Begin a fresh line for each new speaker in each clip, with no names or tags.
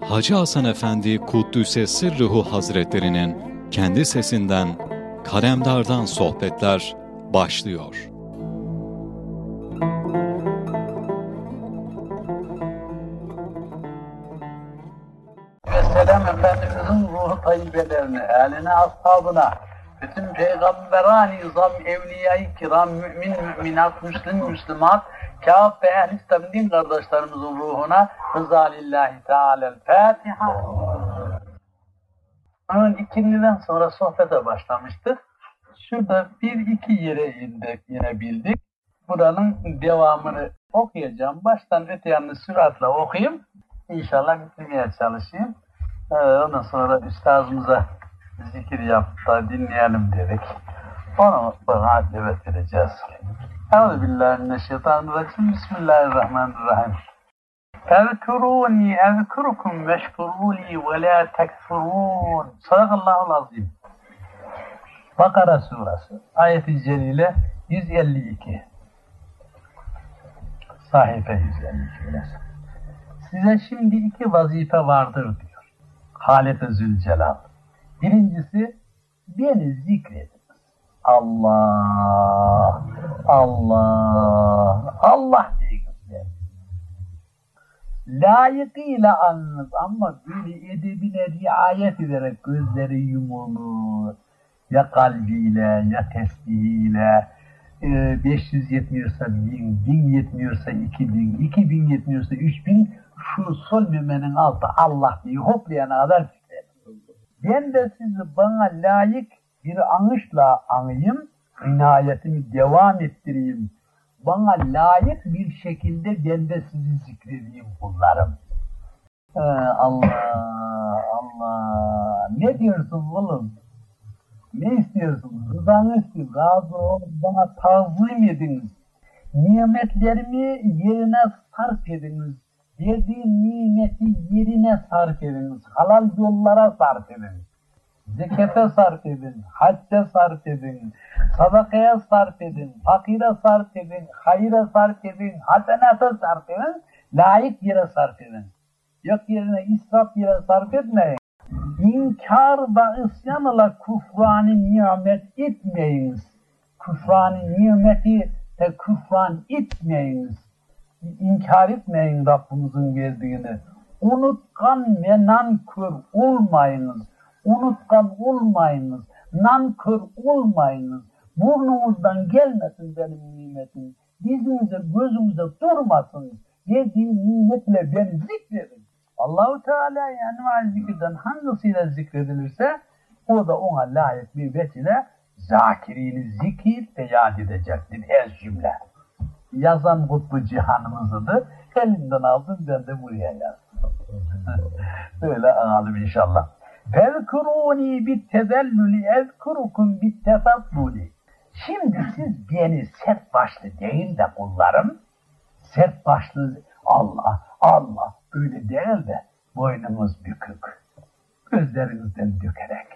Hacı Hasan Efendi Kuddüs'e Sırrıhu Hazretlerinin kendi sesinden Kalemdar'dan sohbetler başlıyor.
Vesselam Efendimizin ruhu tayyibelerini, eline, ashabına, bütün peygamberani izam, evliya-i kiram, mümin, müminat, müslim, müslümat, kâb ve ehl İslam din kardeşlerimizin ruhuna rıza lillahi teâlel Fatiha. Onun ikindiden sonra sohbete başlamıştık. Şurada bir iki yere indik yine bildik. Buranın devamını okuyacağım. Baştan öte yanını süratle okuyayım. İnşallah bitirmeye çalışayım. Ee, ondan sonra üstazımıza zikir yapıp da dinleyelim dedik. Onu bana evet edeceğiz. Euzu. Bismillahirrahmanirrahim. Ezkuruni ezkurukum veşkuruli ve la tekfurun. Sadakallahu azim. Bakara suresi ayet-i celile 152. Sahife 152 orası. Size şimdi iki vazife vardır diyor. Halef-i Zülcelal. Birincisi beni zikrediniz. Allah, Allah, Allah. Layıkıyla anınız ama böyle edebine riayet ederek gözleri yumulur. Ya kalbiyle, ya tesbihiyle, 500 yetmiyorsa 1000, 1000 yetmiyorsa 2000, 2000 yetmiyorsa 3000, şu sol memenin altı Allah diye hoplayana kadar zikredin. Ben de sizi bana layık bir anışla anayım, inayetimi devam ettireyim. Bana layık bir şekilde ben sizi zikredeyim kullarım. Ee, Allah, Allah. Ne diyorsun oğlum? Ne istiyorsun? Rızanı istiyorum. Razı olun. Bana tazim ediniz. Nimetlerimi yerine sarf ediniz. Verdiğim nimeti yerine sarf ediniz. Halal yollara sarf edin. Zekete sarf edin. Hacca sarf edin. Sadakaya sarf edin. Fakire sarf edin. Hayra sarf edin. Hasenata sarf edin. Layık yere sarf edin. Yok yerine israf yere sarf etmeyin. İnkar ve isyanla kufranı nimet etmeyiniz. Kufranı nimeti de kufran etmeyiniz. İnkar etmeyin Rabbimizin verdiğini. Unutkan ve nankör olmayınız. Unutkan olmayınız. Nankör olmayınız. Burnunuzdan gelmesin benim nimetim. Dizinize gözünüze durmasın. Verdiğim nimetle beni zikredin. Allahu Teala yani zikirden hangisiyle zikredilirse o da ona layık bir vesile zakirini zikir beyan edecektir ez cümle. Yazan kutbu cihanımızıdır. Elinden aldım ben de buraya yazdım. Böyle alalım inşallah. Fezkuruni bit tezelluli ezkurukum bit tefadduli. Şimdi siz beni sert başlı değil de kullarım, sert başlı Allah, Allah öyle değil de boynumuz bükük, gözlerinizden dökerek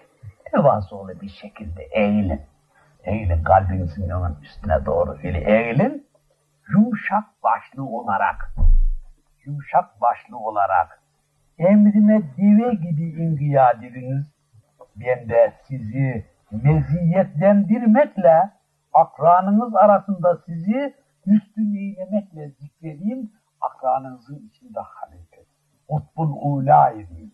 tevazulu bir şekilde eğilin. Eğilin kalbinizin onun üstüne doğru öyle eğilin. Yumuşak başlı olarak, yumuşak başlı olarak emrime dive gibi ediniz. Ben de sizi meziyetlendirmekle akranınız arasında sizi üstün eylemekle zikredeyim akranınızın içinde halife. Kutbul ula edeyim.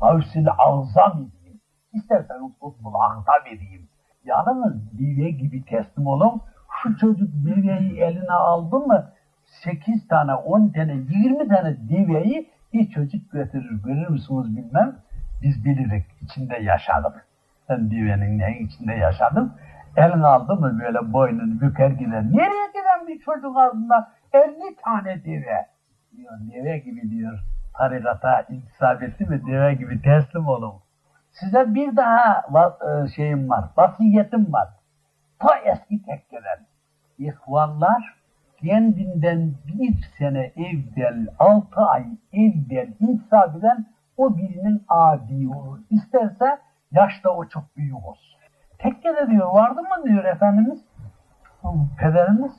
Gavsil azam edeyim. İsterseniz kutbul ahtam edeyim. Yalnız dive gibi teslim olun. Şu çocuk diveyi eline aldı mı 8 tane, 10 tane, 20 tane diveyi bir çocuk götürür. Görür müsünüz bilmem. Biz bilirik. içinde yaşadık. Ben divenin neyin içinde yaşadım. Elini aldı mı böyle boynunu büker gider. Nereye giden bir çocuk ağzında 50 tane deve. Diyor, deve gibi diyor. Tarikata intisap etti mi deve gibi teslim olun. Size bir daha şeyim var, vasiyetim var. Ta eski tekkeden. İhvanlar kendinden bir sene evvel, altı ay evvel intisap eden o birinin abi olur. İsterse yaşta o çok büyük olsun. Tekkede diyor, vardı mı diyor Efendimiz. Pederimiz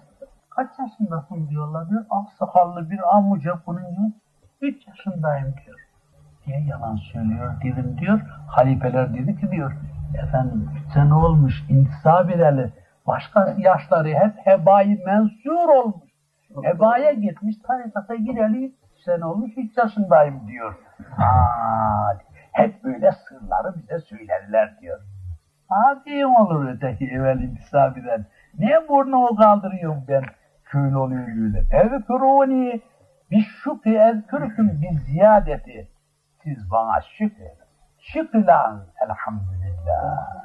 kaç yaşındasın diyorlar diyor. Ak sakallı bir amca bunun gibi. Üç yaşındayım diyor. diye yalan söylüyor dedim diyor. Halifeler dedi ki diyor efendim üç sene olmuş intisap edeli. Başka yaşları hep hebayı mensur olmuş. Hebaya gitmiş tarikata gireli sene olmuş üç yaşındayım diyor. Aa, hep böyle sırları bize söylerler diyor. Abi olur öteki evvel intisap eden. Niye burnumu kaldırıyorum ben? Köylü oluyor böyle. Evküruni bir şükri ezkürküm bir ziyadeti. Siz bana şükredin. Şükran elhamdülillah.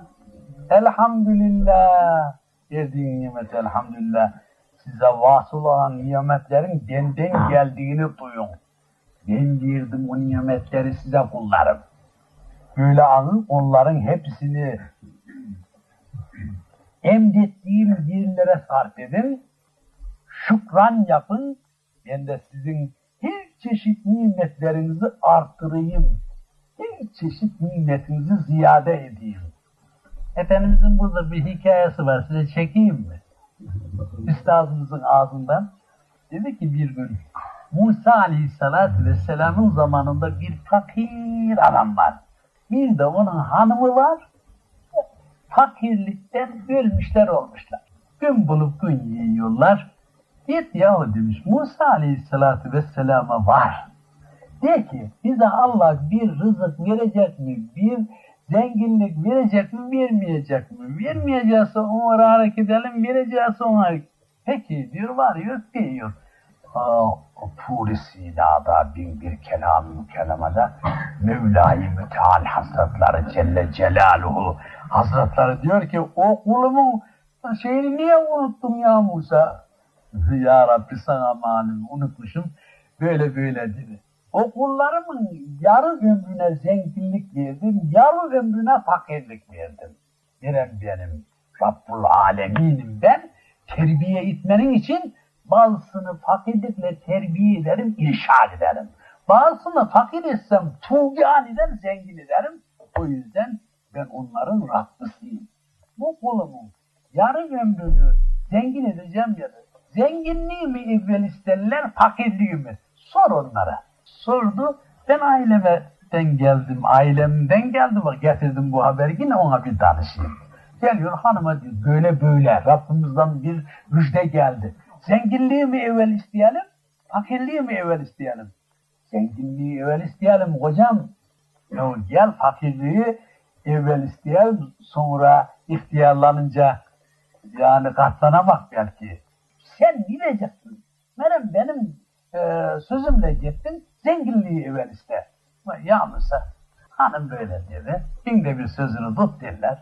Elhamdülillah. Verdiğin nimet elhamdülillah. Size vasıl olan nimetlerin benden geldiğini duyun. Ben verdim o nimetleri size kullarım. Böyle alın onların hepsini emrettiğim yerlere sarf edin. Şükran yapın. Ben de sizin her çeşit nimetlerinizi arttırayım. Her çeşit nimetinizi ziyade edeyim. Efendimizin burada bir hikayesi var. Size çekeyim mi? Üstadımızın ağzından. Dedi ki bir gün Musa Aleyhisselatü Vesselam'ın zamanında bir fakir adam var. Bir de onun hanımı var. Fakirlikten ölmüşler olmuşlar. Gün bulup gün yiyorlar. Git yahu demiş Musa Aleyhisselatü Vesselam'a var. De ki bize Allah bir rızık verecek mi? Bir zenginlik verecek mi? Vermeyecek mi? Vermeyecekse ona hareket edelim, verecekse ona Peki diyor var yok diyor. Tur-i Sina'da bin bir kelam kelamada Mevla-i Müteal Hazretleri Celle Celaluhu Hazretleri diyor ki o kulumun şeyini niye unuttum ya Musa? ya Rabbi sana malum unutmuşum. Böyle böyle dedi. O kullarımın yarı ömrüne zenginlik verdim, yarı ömrüne fakirlik verdim. Veren benim Rabbul Aleminim ben. Terbiye etmenin için bazısını fakirlikle terbiye ederim, irşad ederim. Bazısını fakir etsem tuğyan zengin ederim. O yüzden ben onların Rabbisiyim. Bu kulumun yarı ömrünü zengin edeceğim ya da zenginliği mi evvel isterler, fakirliği mi? Sor onlara. Sordu. Ben ailemden geldim, ailemden geldim, getirdim bu haberi yine ona bir danışayım. Geliyor hanıma diyor, böyle böyle Rabbimizden bir müjde geldi. Zenginliği mi evvel isteyelim, fakirliği mi evvel isteyelim? Zenginliği evvel isteyelim kocam. Ya gel fakirliği evvel isteyelim, sonra ihtiyarlanınca yani katlanamak belki. Sen bileceksin. Benim, benim e, sözümle gittin, zenginliği evvel iste. Yalnızsa hanım böyle dedi. Binde bir sözünü tut derler.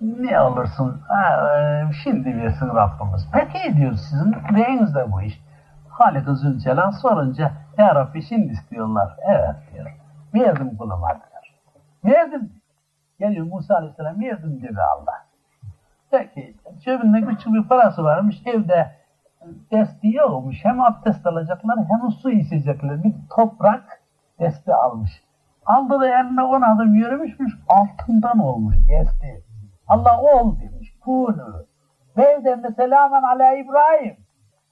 Ne olursun, ha, e, şimdi versin Rabbimiz. Peki diyor sizin reyinizde bu iş. Halik-i Zülcelal sorunca, Ya Rabbi şimdi istiyorlar. Evet diyor. Verdim kuluma diyor. Verdim. Geliyor Musa Aleyhisselam verdim dedi Allah. Peki cebinde küçük bir parası varmış evde desteği olmuş. Hem abdest alacaklar hem su içecekler. Bir toprak desteği almış. Aldı da eline on adım yürümüşmüş. Altından olmuş desteği. Allah ol demiş. Kunu. Bevden de selamen ala İbrahim.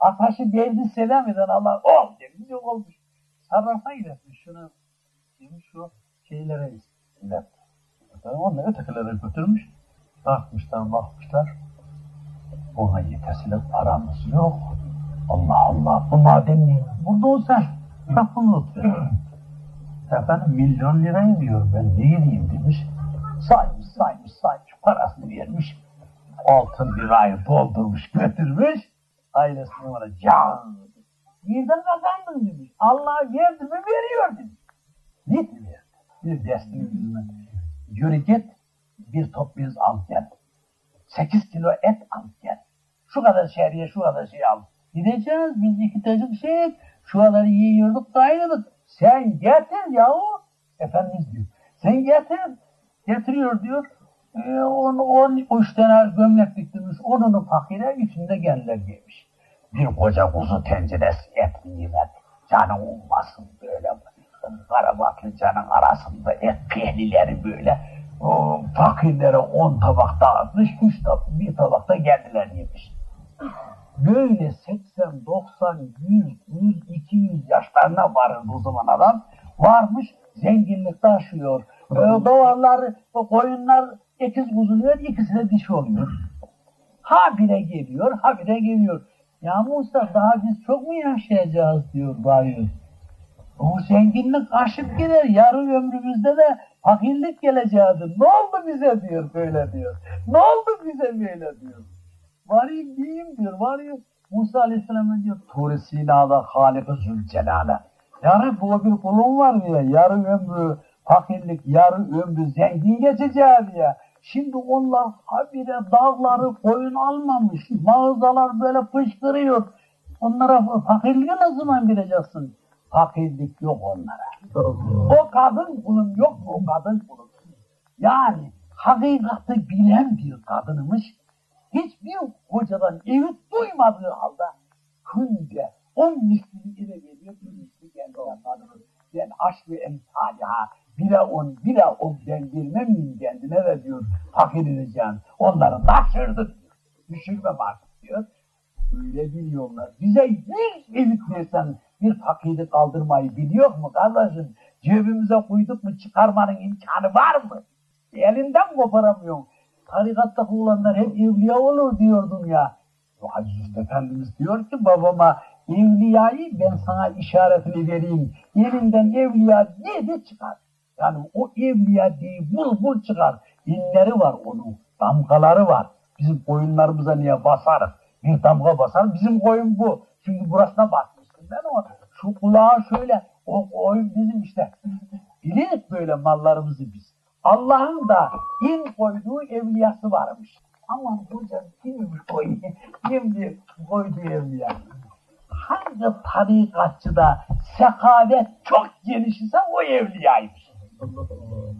Ataşı devdi selam eden Allah ol demiş. Yok olmuş. Sarrafa gidermiş şunu. Demiş şu şeylere ilet. Onu ötekilere götürmüş. Bakmışlar bakmışlar. Ona yetesilik paramız yok. Allah Allah bu maden niye? Burada olsa lafını. Efendim milyon lirayı diyor ben ne diyeyim demiş. Saymış saymış saymış parasını vermiş. Altın bir ay doldurmuş götürmüş. Ailesine ona can. Nereden kazandın demiş. Allah verdi mi veriyor demiş. Git verdi. Bir desteğin yüzüne. Yürü git bir top biz al gel. Sekiz kilo et al gel. Şu kadar şehriye şu kadar şey al. Gideceğiz biz iki tacık şey şu kadar yiyorduk kaynadık. Sen getir yahu. Efendimiz diyor. Sen getir. Getiriyor diyor. E, on, on, üç tane gömlek diktirmiş. Onunu fakire içinde genler giymiş. Bir koca kuzu tenceresi et yemek. Canın olmasın böyle. Karabatlı canın arasında et pehlileri böyle o fakirlere on tabak dağıtmış, üç tabak, bir tabakta kendiler yemiş. Böyle 80, 90, 100, 100, 200 yaşlarına varır o zaman adam. Varmış, zenginlik taşıyor. Ee, davarlar, koyunlar ikiz buzuluyor, ikisi de dişi oluyor. Ha bire geliyor, ha bire geliyor. Ya Musa daha biz çok mu yaşayacağız diyor bayır. O zenginlik aşıp gider. Yarın ömrümüzde de fakirlik geleceğidir. Ne oldu bize diyor böyle diyor. Ne oldu bize böyle diyor. Varayım diyeyim diyor. Varayım. Musa Aleyhisselam'a diyor. Tur-i Sina'da Halik-i Zülcelal'e. Ya Rabbi bir kulun var diye. Yarın ömrü fakirlik, yarın ömrü zengin geçeceği diye. Şimdi onlar habire dağları koyun almamış. Mağazalar böyle fışkırıyor. Onlara fakirliği ne zaman bileceksin? Fakirlik yok onlara. O kadın kulun yok mu? O kadın kulun. Yani hakikati bilen bir kadınmış. Hiçbir kocadan evit duymadığı halde günde on mislini eve geliyor, bir misli kendine kadının. Ben aşk ve emsaliha bire on, bire on ben girmem miyim kendine de diyor fakir edeceğim. Onları taşırdı diyor. Düşürmem artık diyor. Öyle biliyorlar. Bize yüz evit versen bir fakiri kaldırmayı biliyor mu kardeşim? Cebimize koyduk mu çıkarmanın imkanı var mı? Elinden koparamıyorsun. Tarikatta olanlar hep evliya olur diyordum ya. Aziz Efendimiz diyor ki babama evliyayı ben sana işaretini vereyim. Elinden evliya dedi çıkar. Yani o evliya diye bul bul çıkar. İnleri var onun, damgaları var. Bizim koyunlarımıza niye basarız? Bir damga basar, bizim koyun bu. Çünkü burasına basmıştım ben o. Şu kulağı şöyle, o koyun bizim işte. Biliriz böyle mallarımızı biz. Allah'ın da in koyduğu evliyası varmış. Aman hocam kimmiş o? Kimdi koyduğu evliya? Hangi tarikatçıda sekavet çok geniş ise o evliyaymış.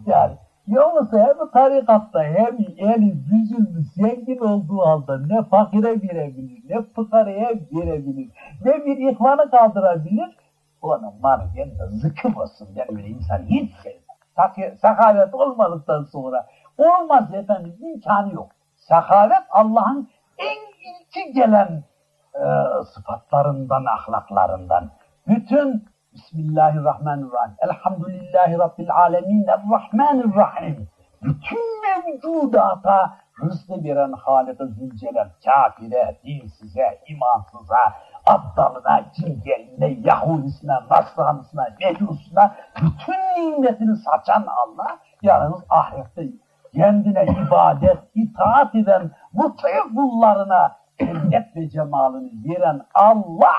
Yani yoksa bu tarikatta hem eli büzülmüş zengin olduğu halde ne fakire verebilir, ne fıkaraya verebilir, ne bir ihvanı kaldırabilir. Onun malı yanında zıkım olsun. Yani böyle insan hiç sevmez. Sakavet olmadıktan sonra olmaz efendim imkanı yok. Sakavet Allah'ın en ilki gelen e, sıfatlarından, ahlaklarından. Bütün Bismillahirrahmanirrahim. Elhamdülillahi Rabbil alemin. Errahmanirrahim. Bütün mevcudata rızkı veren Halik-i Zülcelal, kafire, dinsize, imansıza, abdalına, cingeline, Yahudisine, Nasranısına, Mecusuna bütün nimetini saçan Allah, yalnız ahirette kendine ibadet, itaat eden mutlu kullarına cennet ve cemalını veren Allah.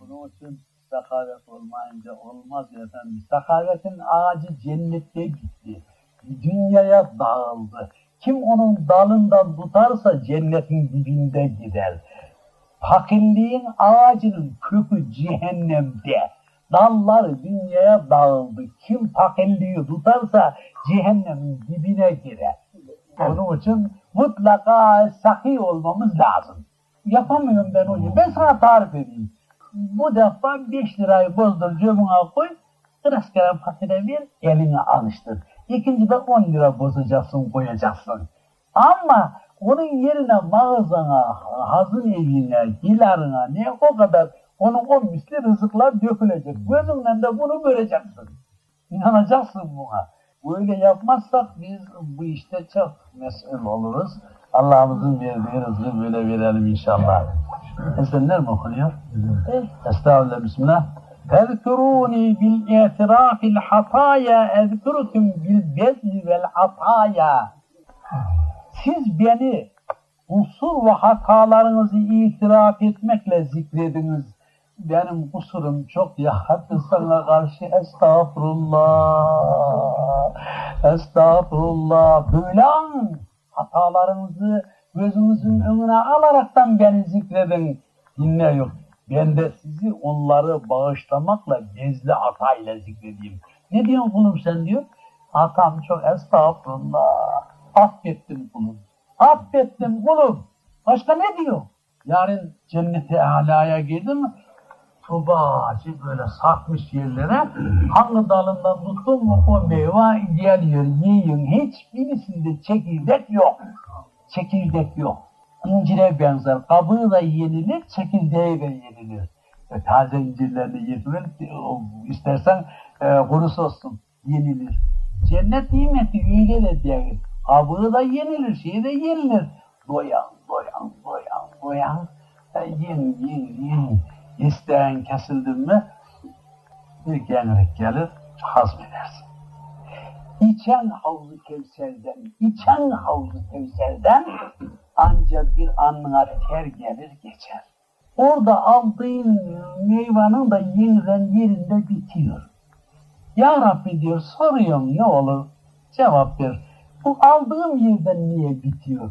Bunun için sakavet olmayınca olmaz efendim. Sakavetin ağacı cennette gitti. Dünyaya dağıldı. Kim onun dalından tutarsa cennetin dibinde gider. Fakirliğin ağacının kökü cehennemde. Dallar dünyaya dağıldı. Kim fakirliği tutarsa cehennemin dibine girer. Onun için mutlaka sahi olmamız lazım. Yapamıyorum ben onu. Ben sana tarif edeyim. Bu defa 5 lirayı bozdur cebine koy. Rastgele fakire ver, eline alıştır. İkinci de 10 lira bozacaksın, koyacaksın. Ama onun yerine mağazana, hazın evine, gilarına ne o kadar onun o misli rızıklar dökülecek. Gözünden de bunu göreceksin. İnanacaksın buna. Böyle yapmazsak biz bu işte çok mesul oluruz. Allah'ımızın verdiği rızkı böyle verelim inşallah. Esenler mi okunuyor? Estağfurullah, Bismillah. اذكروني بالاعتراف الحطايا اذكركم بالبذل والعطايا siz beni kusur ve hatalarınızı itiraf etmekle zikrediniz. Benim kusurum çok ya hatta sana karşı estağfurullah, estağfurullah. Böyle an hatalarınızı gözünüzün önüne alaraktan beni zikredin. Dinle yok. Ben de sizi onları bağışlamakla bezli atayla zikredeyim. Ne diyorsun kulum sen diyor. Atam çok estağfurullah. Affettim kulum. Affettim kulum. Başka ne diyor? Yarın cennete alaya girdi mi? Tubacı böyle sarkmış yerlere hangi dalından tuttun mu o meyve geliyor, yiyin. Hiçbirisinde çekirdek yok. Çekirdek yok. İncire benzer. Kabuğu da yenilir, çekirdeği de yenilir. E, taze incirlerini yedir, istersen e, kurusu olsun yenilir. Cennet nimeti öyle de değil. Kabuğu da yenilir, şey de yenilir. Doyan, doyan, doyan, doyan. E, yin, yin, yin. İsteyen kesildi mi bir genlik gelir, hazmedersin. İçen havzu kevserden, içen havzu kevserden ancak bir anına ter gelir geçer. Orada aldığın meyvanın da yeniden yerinde bitiyor. Ya Rabbi diyor soruyorum ne olur cevap ver. Bu aldığım yerden niye bitiyor?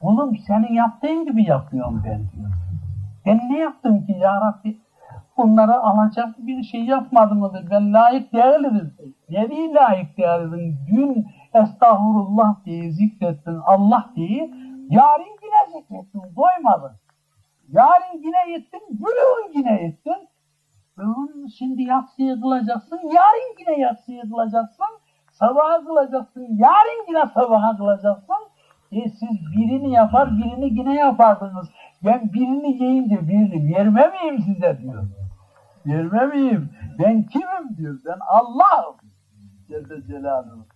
Oğlum senin yaptığın gibi yapıyorum ben diyor. Ben ne yaptım ki ya Rabbi? Bunları alacak bir şey yapmadım mıdır? Ben layık değilirim. Nereye layık değilirim? Dün estağfurullah diye zikrettin Allah diye. Yarın yine zikrettin. Doymadın. Yarın yine yettin. Bugün yine yettin. Bugün şimdi yatsıya kılacaksın. Yarın yine yatsıya kılacaksın. Sabaha kılacaksın. Yarın yine sabaha kılacaksın. Siz birini yapar birini yine yapardınız. Ben birini yiyince birini verme miyim size diyor. Verme miyim? Ben kimim diyor. Ben Allah'ım. Celle Celaluhu.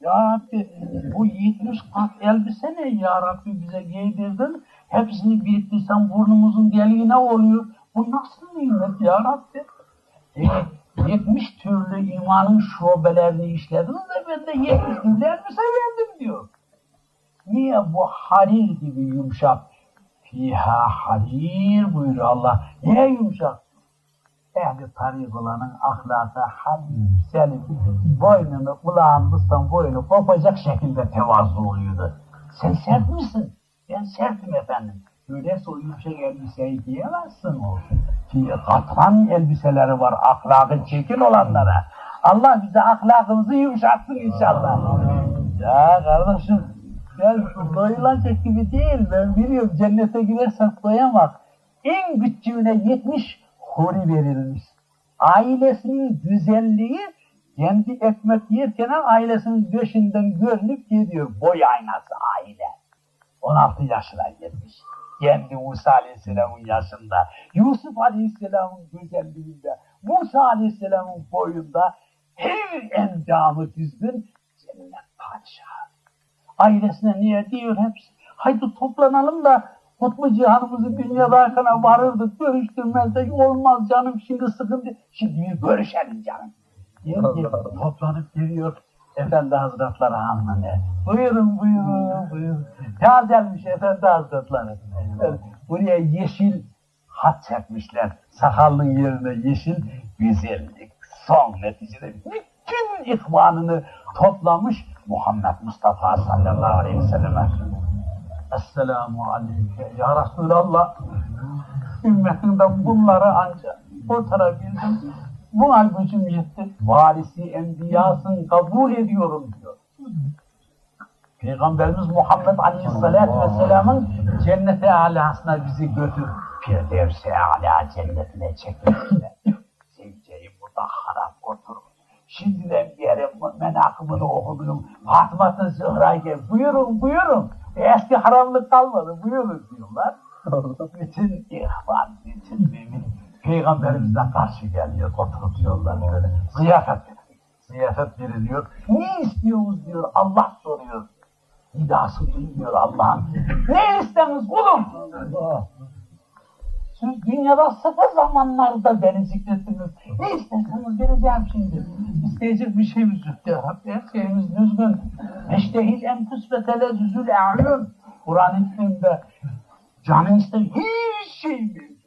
Ya Rabbi bu 70 kat elbise ne ya Rabbi bize giydirdin. Hepsini büyüttüysen burnumuzun deliği ne oluyor? Bu nasıl nimet ya Rabbi? E, 70 türlü imanın şubelerini işlediniz de ben de 70 türlü elbise verdim diyor. Niye bu harir gibi yumuşak? Fiha harir buyuruyor Allah. Niye yumuşak? Ehli tarik olanın ahlakı halim, selim, boynunu kulağını tutsan boynu kopacak şekilde tevazu oluyordu. Sen sert misin? Ben sertim efendim. Öyleyse o yumuşak elbiseyi giyemezsin o. Ki katran elbiseleri var ahlakı çekin olanlara. Allah bize ahlakımızı yumuşatsın inşallah. Ya kardeşim ben doyulacak gibi değil. Ben biliyorum cennete girersek doyamak. En küçüğüne 70 huri verilmiş. Ailesinin güzelliği kendi ekmek yerken ailesinin döşünden görünüp gidiyor. Boy aynası aile. 16 yaşına gelmiş. Kendi Musa Aleyhisselam'ın yaşında. Yusuf Aleyhisselam'ın güzelliğinde. Musa Aleyhisselam'ın boyunda her endamı düzgün cennet padişahı. Ailesine niye diyor hepsi. Haydi toplanalım da Kutbu cihanımızı dünyadayken varırdık, görüştürmezdik, olmaz canım şimdi sıkıntı, şimdi bir görüşelim canım. Diyor ki, toplanıp geliyor, Efendi Hazretleri hanımefendi. Buyurun, buyurun, buyurun. Tazelmiş Efendi Hazretleri. Buraya yeşil hat çekmişler. Sakallın yerine yeşil güzellik. Son neticede bütün ihvanını toplamış Muhammed Mustafa sallallahu aleyhi ve sellem. Esselamu aleyke ya Resulallah. Ümmetinden bunları ancak kurtarabildim. Buna gücüm yetti. Valisi enbiyasın kabul ediyorum diyor. Peygamberimiz Muhammed Aleyhisselatü Vesselam'ın cennete alasına bizi götür. Firdevs-i ala cennetine çekmişler. Şimdiden beri menakımını okudum. Fatıma Zıhra'ya buyurun buyurun. Eski haramlık kalmadı buyurun diyorlar. bütün ihvan, bütün mümin Peygamberimize karşı geliyor, oturup diyorlar böyle. Ziyafet Ziyafet veriliyor. Ne istiyorsunuz diyor, Allah soruyor. Nidası duymuyor Allah'ın. Ne isteniz kulum? Siz dünyada sıkı zamanlarda beni zikrettiniz. Ne isterseniz vereceğim şimdi. İsteyecek bir şeyimiz yok Rabbi. Her şeyimiz düzgün. Eştehil enfüs ve telezzüzül e'yun. Kur'an-ı Kerim'de canın ister hiç şey mevcut.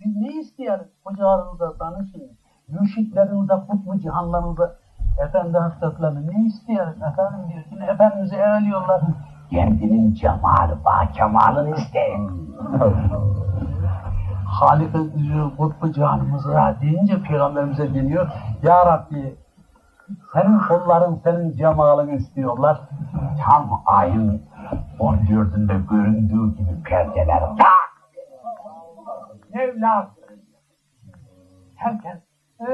Biz ne isteyelim? Hocalarınıza danışın. Mürşitlerinize, kutbu cihanlarınıza Efendi Hazretleri ne isteyelim? Efendim diyor ki Efendimiz'i eğiliyorlar. Kendinin cemali, ba kemalını isteyin. Halik-i Kutbu Cihanımıza deyince Peygamberimize geliyor. Ya Rabbi senin kulların senin cemalını istiyorlar. Tam ayın 14'ünde göründüğü gibi perdeler tak! Mevla herkes ee,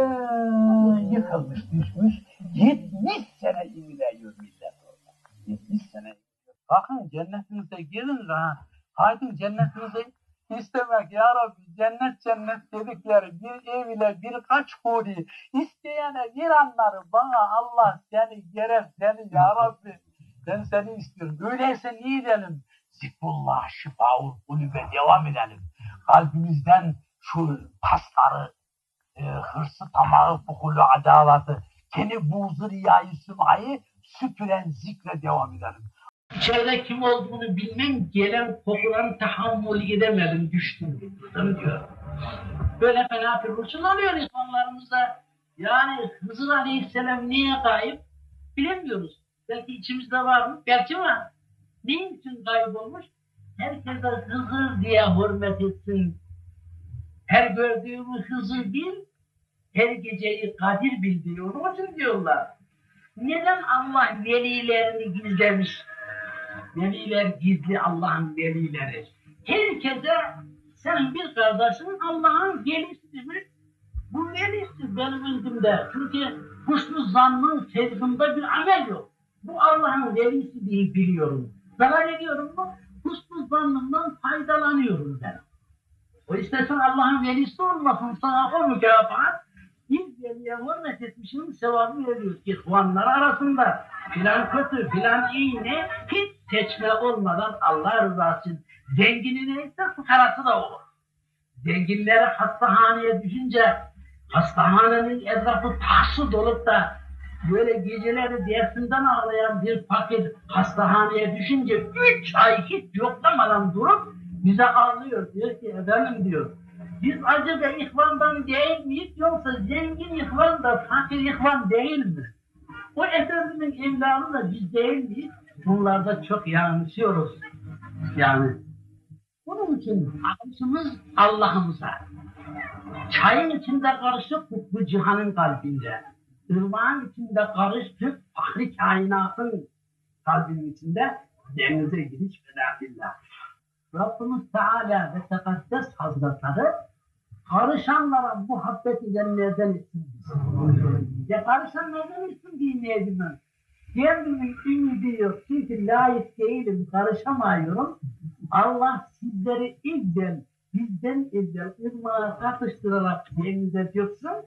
yıkılmış düşmüş 70 sene imiliyor millet orada. 70 sene. Bakın cennetinize girin ha. Haydi cennetinize
istemek ya Rabbi cennet cennet dedikleri bir ev ile birkaç huri isteyene girenleri bana Allah seni gerek seni ya Rabbi ben seni istiyorum. Öyleyse niye edelim? Zikrullah şifaul kulübe devam edelim. Kalbimizden şu pasları, e, hırsı, tamağı, bukulu, adavatı, kendi buğzu, riyayı, sümayı süpüren zikre devam edelim.
İçeride kim olduğunu bilmem, gelen kokuları tahammül edemedim, düştüm diyor. Böyle fena ruhsuz oluyor insanlarımızda. Yani Hızır Aleyhisselam niye kayıp bilemiyoruz. Belki içimizde var mı? Belki var. Ne için kaybolmuş? Herkese Hızır diye hürmet etsin. Her gördüğümü Hızır bil, her geceyi Kadir bil diyor. Onun için diyorlar. Neden Allah velilerini gizlemiş? Veliler gizli Allah'ın velileri. Herkese sen bir kardeşin Allah'ın velisidir. Bu velisi benim indimde. Çünkü husnu zannın sevgimde bir amel yok. Bu Allah'ın velisi diye biliyorum. Zarar ediyorum mu? Husnu zannımdan faydalanıyorum ben. O istesen Allah'ın velisi olmasın sana o mükafat bir veliye hürmet etmişin sevabı veriyor. İhvanlar arasında filan kötü filan iyi ne hiç seçme olmadan Allah rızası için zengini neyse fıkarası da olur. Zenginleri hastahaneye düşünce hastahanenin etrafı taşı dolup da böyle geceleri dersinden ağlayan bir fakir hastahaneye düşünce üç ay hiç yoklamadan durup bize ağlıyor. Diyor ki efendim diyor biz acaba ihvandan değil miyiz yoksa zengin ihvan da fakir ihvan değil mi? O efendimin evladı da biz değil miyiz? Bunlarda çok yanlışıyoruz. Yani bunun için aklımız Allah'ımıza. Çayın içinde karışık bu cihanın kalbinde. Irmağın içinde karışık fahri kainatın kalbinin içinde denize giriş fedakillah. Rabbimiz Teala ve Tekaddes Hazretleri karışanlara muhabbet edenlerden etsin. Ya karışanlardan etsin dinleyelim ben. Kendimin ümidi yok çünkü layık değilim, karışamıyorum. Allah sizleri evvel, bizden evvel ırmağa katıştırarak denize döksün.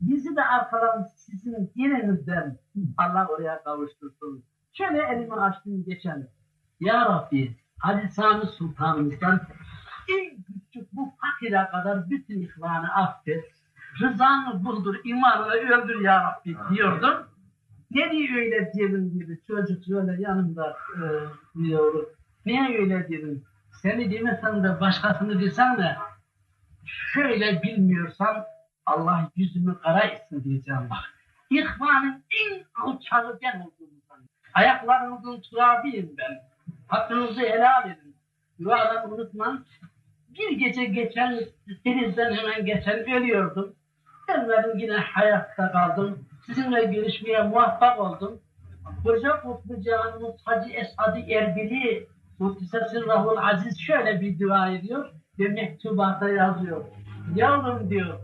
Bizi de arkadan sizin dininizden Allah oraya kavuştursun. Şöyle elimi açtım geçelim. Ya Rabbi, Hadi Sami Sultanımızdan en küçük bu fakire kadar bütün ihvanı affet. Rızanı buldur, imanla öldür ya Rabbi diyordum. Ne diye öyle diyelim gibi çocuk şöyle yanımda e, diyor. Niye öyle dedim? Seni demesen de başkasını desen de şöyle bilmiyorsan Allah yüzümü kara etsin diyeceğim bak. İhvanın en alçağı ben olduğumu Ayaklarınızın turabiyim ben. Hakkınızı helal edin. Duadan unutmam. Bir gece geçen, denizden hemen geçen ölüyordum. Ölmedim yine hayatta kaldım. Sizinle görüşmeye muvaffak oldum. Koca Kutlu Canımız Hacı Esad-ı Erbili Muhtise Sırrahul Aziz şöyle bir dua ediyor ve mektubata yazıyor. Yavrum diyor,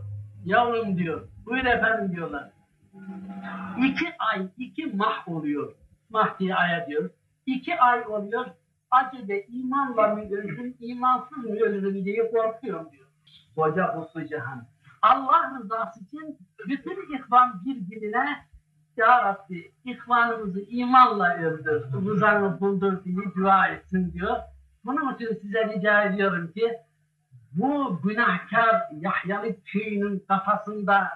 yavrum diyor, buyur efendim diyorlar. İki ay, iki mah oluyor. Mah diye aya diyor. İki ay oluyor, acaba imanla mı ölürüm, imansız mı ölürüm diye korkuyorum diyor. Koca Kutlu Cihan. Allah rızası için ihvan birbirine Ya Rabbi ihvanımızı imanla öldür, rızanı buldur diye dua etsin diyor. Bunun için size rica ediyorum ki bu günahkar Yahyalı köyünün kafasında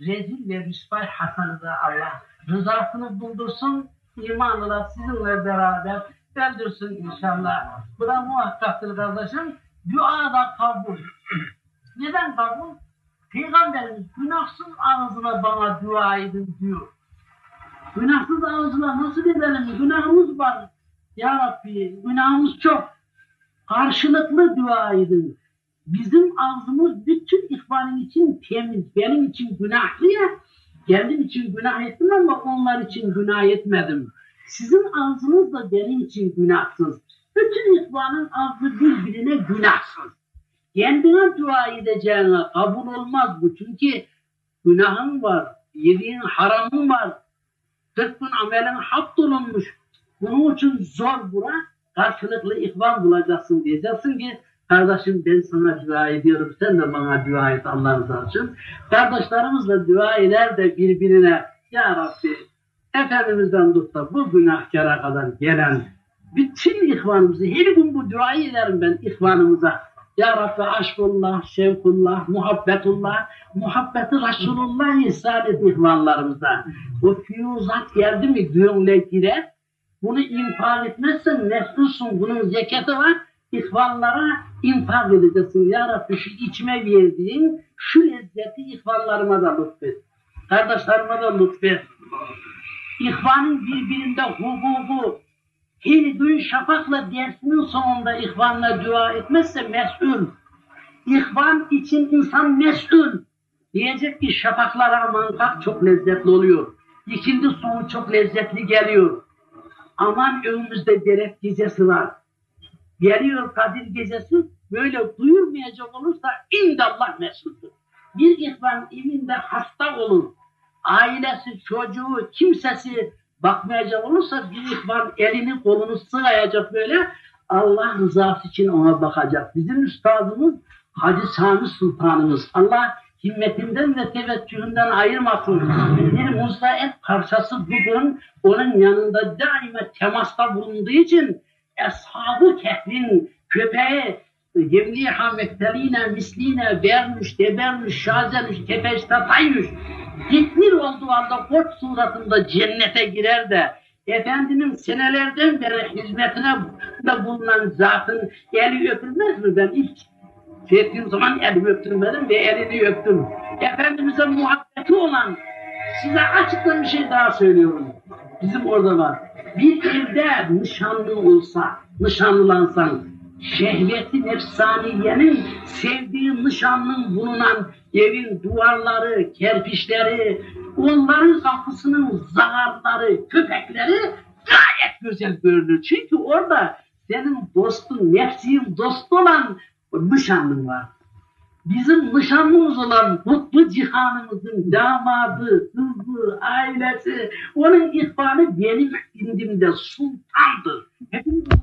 rezil ve rüsvay Hasan'ı da Allah rızasını buldursun, imanla sizinle beraber öldürsün inşallah. Bu da muhakkaktır kardeşim. Dua da kabul. Neden kabul? Peygamberimiz günahsız ağzına bana dua edin diyor. Günahsız ağzına nasıl edelim? Günahımız var. Ya Rabbi günahımız çok. Karşılıklı dua edin. Bizim ağzımız bütün ihvanın için temiz. Benim için günahlı ya. Kendim için günah ettim ama onlar için günah etmedim. Sizin ağzınız da benim için günahsız. Bütün ihvanın ağzı birbirine günahsız. Kendine dua edeceğine kabul olmaz bu. Çünkü günahın var, yediğin haramın var. 40 gün amelin hap dolunmuş. Bunun için zor bura karşılıklı ihvan bulacaksın diyeceksin ki Kardeşim ben sana dua ediyorum. Sen de bana dua et Allah rızası için. Kardeşlerimizle dua eder de birbirine Ya Rabbi Efendimiz'den tut da bu günahkara kadar gelen bütün ihvanımızı her gün bu duayı ederim ben ihvanımıza. Ya Rabbi aşkullah, şevkullah, muhabbetullah, muhabbeti Resulullah ihsan et ihvanlarımıza. O füyuzat geldi mi gönle girer. Bunu infak etmezsen mesulsun. Bunun zekatı var. İhvanlara infak edeceksin. Ya Rabbi şu içime verdiğin şu lezzeti ihvanlarıma da lütfet. Kardeşlerime de lütfet. İhvanın birbirinde hukuku, her gün şafakla dersinin sonunda ihvanla dua etmezse mesul. İhvan için insan mesul. Diyecek ki şafaklara aman kalk çok lezzetli oluyor. İkindi sonu çok lezzetli geliyor. Aman önümüzde derek gecesi var. Geliyor Kadir gecesi böyle duyurmayacak olursa indallah mesuldür. Bir ihvan evinde hasta olur. Ailesi, çocuğu, kimsesi bakmayacak olursa bir ihvan elini kolunu sırayacak böyle Allah rızası için ona bakacak. Bizim üstadımız Hacı Sami Sultanımız. Allah himmetinden ve teveccühünden ayırmasın. Bir muzaet parçası bugün onun yanında daima temasta bulunduğu için Eshab-ı Kehf'in köpeği Yemliha mekteline, misline, vermiş, debermiş, şazelmiş, tepeş, tataymış. Gitmir olduğu anda koç suratında cennete girer de Efendimin senelerden beri hizmetine de bulunan zatın eli öpülmez mi? Ben ilk Fethi'nin zaman elimi öptürmedim ve elini öptüm. Efendimiz'e muhabbeti olan size açıktan bir şey daha söylüyorum. Bizim orada var. Bir evde nişanlı olsa, nişanlılansan, şehveti nefsaniyenin sevdiği nişanlının bulunan evin duvarları, kerpiçleri, onların kapısının zaharları, köpekleri gayet güzel görünür. Çünkü orada senin dostun, nefsin dostu olan nişanlın var. Bizim nişanlımız olan mutlu cihanımızın damadı, kızı, ailesi, onun ihvanı benim indimde sultandır. Hepinizin,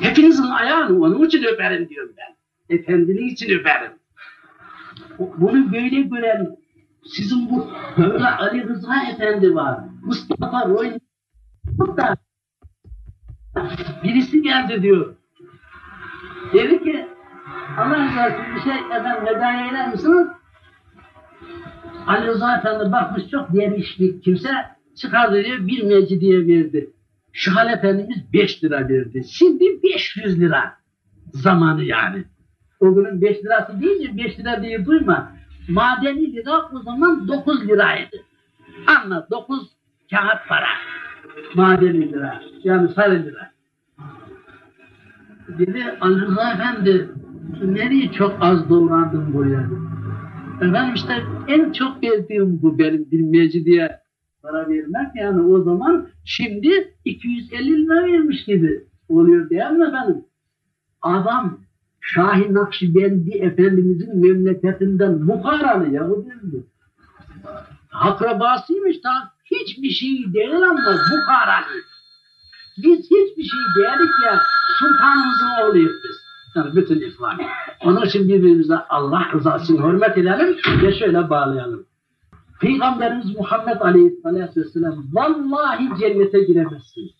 hepinizin ayağını onun için öperim diyorum ben. Efendinin için öperim. Bunu böyle gören sizin bu böyle Ali Rıza Efendi var. Mustafa Roy da birisi geldi diyor. Dedi ki Allah için bir şey efendim veda eder misiniz? Ali Rıza Efendi bakmış çok demiş bir kimse çıkardı diyor bir mecidiye verdi. Şu Hal Efendimiz 5 lira verdi. Şimdi 500 lira zamanı yani. O günün 5 lirası deyince 5 lira diye duyma. Madeni lira o zaman 9 liraydı. Anla 9 kağıt para. Madeni lira. Yani sarı lira. Dedi Ali Rıza Efendi nereye çok az doğrandım buraya. Efendim işte en çok verdiğim bu benim bilmeci diye para vermek yani o zaman şimdi 250 lira vermiş gibi oluyor değil mi efendim? Adam Şahin Nakşibendi Efendimizin memleketinden Bukharalı Yahudiydi. Akrabasıymış da hiçbir şey değil ama Bukharalı. Biz hiçbir şey değilik ya sultanımızın oğluyuz biz. Yani bütün İslam. Onun için birbirimize Allah rızası hürmet edelim ve şöyle bağlayalım. Peygamberimiz Muhammed Aleyhisselatü Vesselam vallahi cennete giremezsin.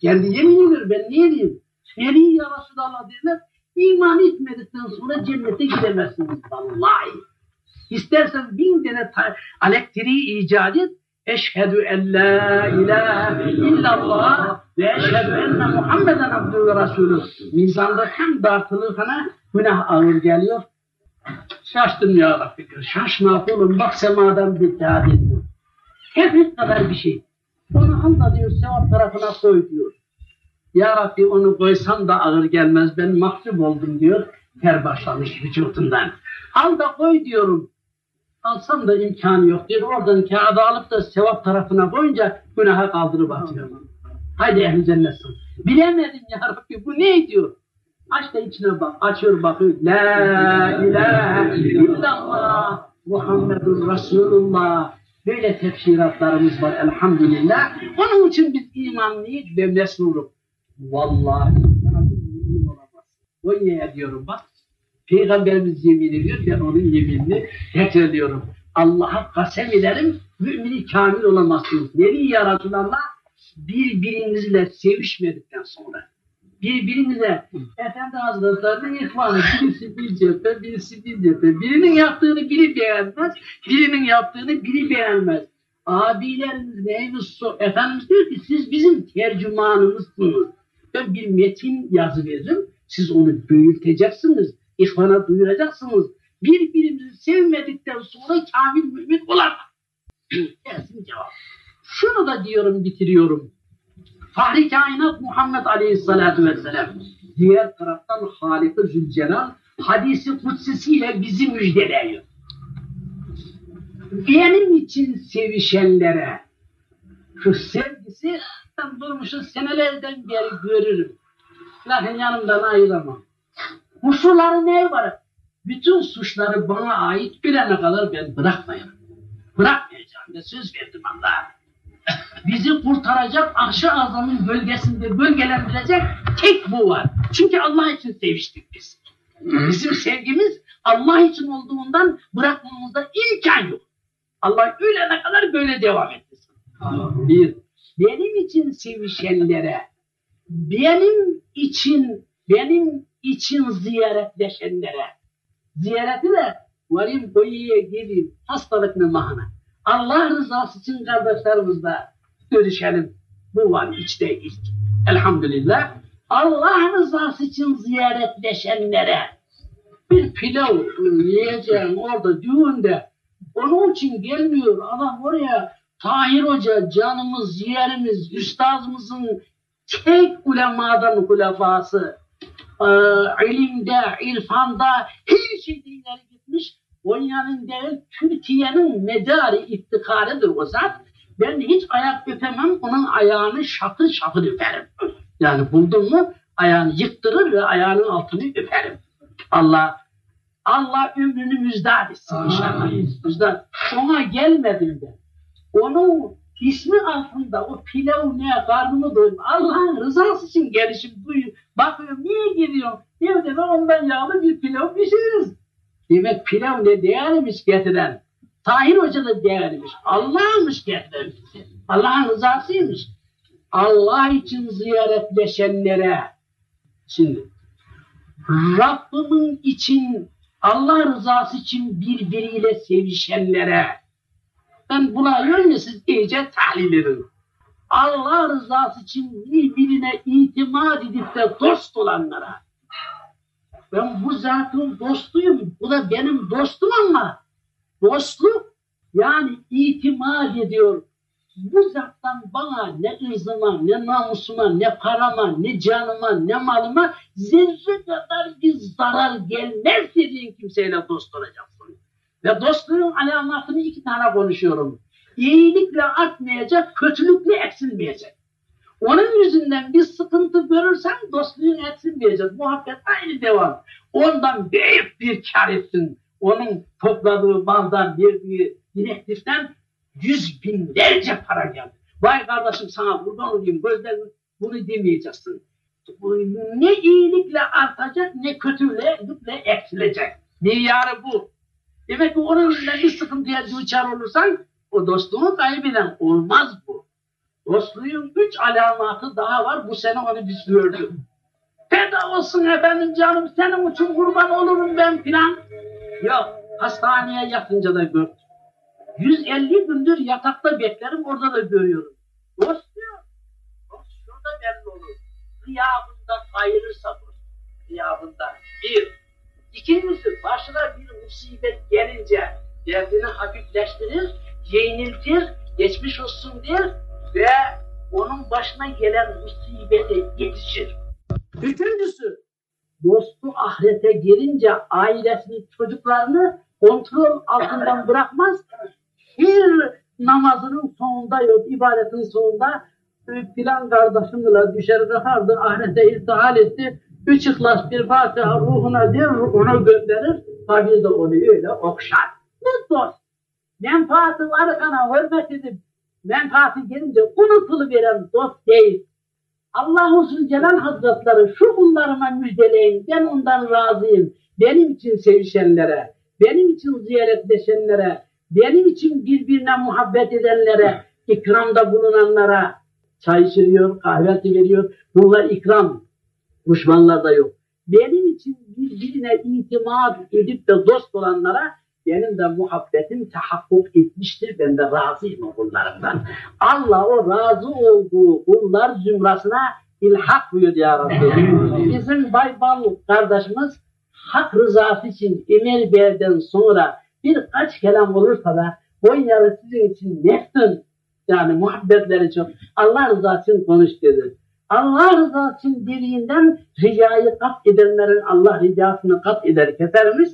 Kendi yemin ben niye diyeyim? Seni ya Resulallah derler. İman etmedikten sonra cennete gidemezsiniz vallahi. İstersen bin tane elektriği icat et. Eşhedü en la ilahe illallah ve eşhedü enne Muhammeden abdü ve resulü. Mizanda hem dartılır kana günah ağır geliyor. Şaştım ya Rabbi. Şaşma oğlum bak semadan bir kağıt ediyor. Hep kadar bir şey. Onu al da diyor sevap tarafına koy diyor. Ya Rabbi onu koysam da ağır gelmez ben mahcup oldum diyor. Ter başlamış vücudundan. Al da koy diyorum. Alsam da imkanı yok diyor. Oradan kağıdı alıp da sevap tarafına koyunca günaha kaldırıp atıyor. Haydi ehli cennetsin. Bilemedim ya Rabbi bu ne diyor. Aç da içine bak. Açıyor bakıyor. La ilahe illallah Muhammedun Resulullah. Böyle tefsiratlarımız var elhamdülillah. Onun için biz imanlıyız ve mesruruk. Vallahi olamaz. Konya'ya diyorum bak. Peygamberimiz yemin ediyor, ben onun yeminini tekrarlıyorum. Allah'a kasem ederim, mümini kamil olamazsınız. Nebi ya birbirinizle sevişmedikten sonra, birbirinize Efendi Hazretleri'nin ihvanı, birisi bir cephe, birisi bir cephe, birinin yaptığını biri beğenmez, birinin yaptığını biri beğenmez. Abilerimiz neymiş so, Efendimiz diyor ki siz bizim tercümanımızsınız. Ben bir metin yazı veririm, siz onu büyüteceksiniz, ihvana duyuracaksınız. Birbirimizi sevmedikten sonra kamil mümin olamaz. Gelsin cevap. Şunu da diyorum, bitiriyorum. Fahri kainat Muhammed Aleyhisselatü Vesselam diğer taraftan Halik-i Zülcelal hadisi kutsisiyle bizi müjdeliyor. Benim için sevişenlere şu sevgisi ben durmuşum senelerden beri görürüm. Lakin yanımdan ayıramam. Kusurları ne var? Bütün suçları bana ait bilene kadar ben bırakmayayım. Bırakmayacağım ve söz verdim Allah'a bizi kurtaracak arş-ı azamın bölgesinde bölgelendirecek tek bu var. Çünkü Allah için seviştik biz. Bizim sevgimiz Allah için olduğundan bırakmamızda imkan yok. Allah ölene kadar böyle devam etsin. Bir, benim için sevişenlere, benim için, benim için ziyaretleşenlere, ziyareti de varayım koyuya geleyim, hastalık ne mahana. Allah rızası için kardeşlerimizle görüşelim. Bu var içte ilk. Elhamdülillah. Allah rızası için ziyaretleşenlere bir pilav yiyeceğim orada düğünde. Onun için gelmiyor adam oraya Tahir Hoca canımız, yerimiz, üstazımızın tek ulemadan hulefası, e, ilimde, irfanda her şeyde ileri gitmiş Konya'nın değil, Türkiye'nin medarı iftikarıdır o zat. Ben hiç ayak öpemem, onun ayağını şakır şakır öperim. Yani buldum mu ayağını yıktırır ve ayağının altını öperim. Allah Allah ömrünü müjdat etsin inşallah. Müjdat. Ona gelmedim ben. Onun ismi altında o pilav ne karnımı doyum. Allah'ın rızası için gelişim buyur. Bakıyorum niye geliyorum? Evde ben ondan yağlı bir pilav pişiririz. Demek pilav ne değermiş getiren. Tahir Hoca da değermiş. Allah'mış bizi. Allah'ın rızasıymış. Allah için ziyaretleşenlere şimdi Rabbimin için Allah rızası için birbiriyle sevişenlere ben buna yönlesiz iyice tahlil ederim. Allah rızası için birbirine itimat edip de dost olanlara ben bu zatın dostuyum. Bu da benim dostum ama dostluk yani itimat ediyor. Bu zattan bana ne ırzıma, ne namusuma, ne parama, ne canıma, ne malıma zerre kadar bir zarar gelmez dediğin kimseyle dost olacaksın. Ve dostluğun alamatını iki tane konuşuyorum. İyilikle artmayacak, kötülükle eksilmeyecek. Onun yüzünden bir sıkıntı görürsen dostluğun eksilmeyecek. Muhabbet aynı devam. Ondan büyük bir kar etsin. Onun topladığı maldan, verdiği direktiften yüz binlerce para geldi. Vay kardeşim sana buradan olayım gözlerini bunu demeyeceksin. Ne iyilikle artacak ne kötülükle eksilecek. Milyarı bu. Demek ki onun yüzünden bir sıkıntıya düşer olursan o dostluğunu kaybeden olmaz bu. Dostluğun üç alamatı daha var. Bu sene onu biz gördük. Feda olsun efendim canım senin için kurban olurum ben filan. Yok hastaneye yatınca da gördüm. 150 gündür yatakta beklerim orada da görüyorum. Dost diyor. Dost şurada belli olur. Gıyabında kayırırsa dost. Gıyabında. Bir. İkincisi başına bir musibet gelince derdini hafifleştirir, yeniltir, geçmiş olsun der ve onun başına gelen musibete yetişir. Üçüncüsü, dostu ahirete gelince ailesini, çocuklarını kontrol altından bırakmaz. Bir namazının sonunda yok, ibadetin sonunda filan kardeşimle düşer kalkardı, ahirete irtihal etti. Üç ihlas bir Fatiha ruhuna bir onu gönderir, tabi de onu öyle okşar. Bu dost. Menfaati var kana hürmet edip menfaati gelince unutuluveren dost değil. Allah Zülcelal Hazretleri şu kullarıma müjdeleyin, ben ondan razıyım. Benim için sevişenlere, benim için ziyaretleşenlere, benim için birbirine muhabbet edenlere, ikramda bulunanlara çay içiriyor, kahve veriyor. Bunlar ikram. Düşmanlarda yok. Benim için birbirine itimat edip de dost olanlara benim de muhabbetim tahakkuk etmiştir. Ben de razıyım kullarımdan. Allah o razı olduğu kullar zümrasına ilhak buyur ya Rabbi. Bizim Baybal kardeşimiz hak rızası için Emel Bey'den sonra birkaç kelam olursa da Konyalı sizin için meftun yani muhabbetleri çok Allah rızası için konuş dedi. Allah rızası için dediğinden ricayı kat edenlerin Allah ricasını kat eder kesermiş.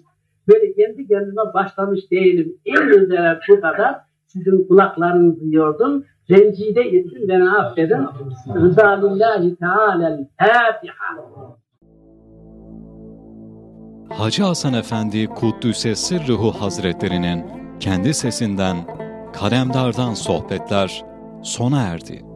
Böyle kendi kendime başlamış değilim. En güzel bu kadar sizin kulaklarınızı yordum. Rencide ettim beni affedin. Rıza lillahi teala'l Fatiha.
Hacı Hasan Efendi Kuddüs'e Sırrıhu Hazretlerinin kendi sesinden Kalemdar'dan sohbetler sona erdi.